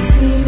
see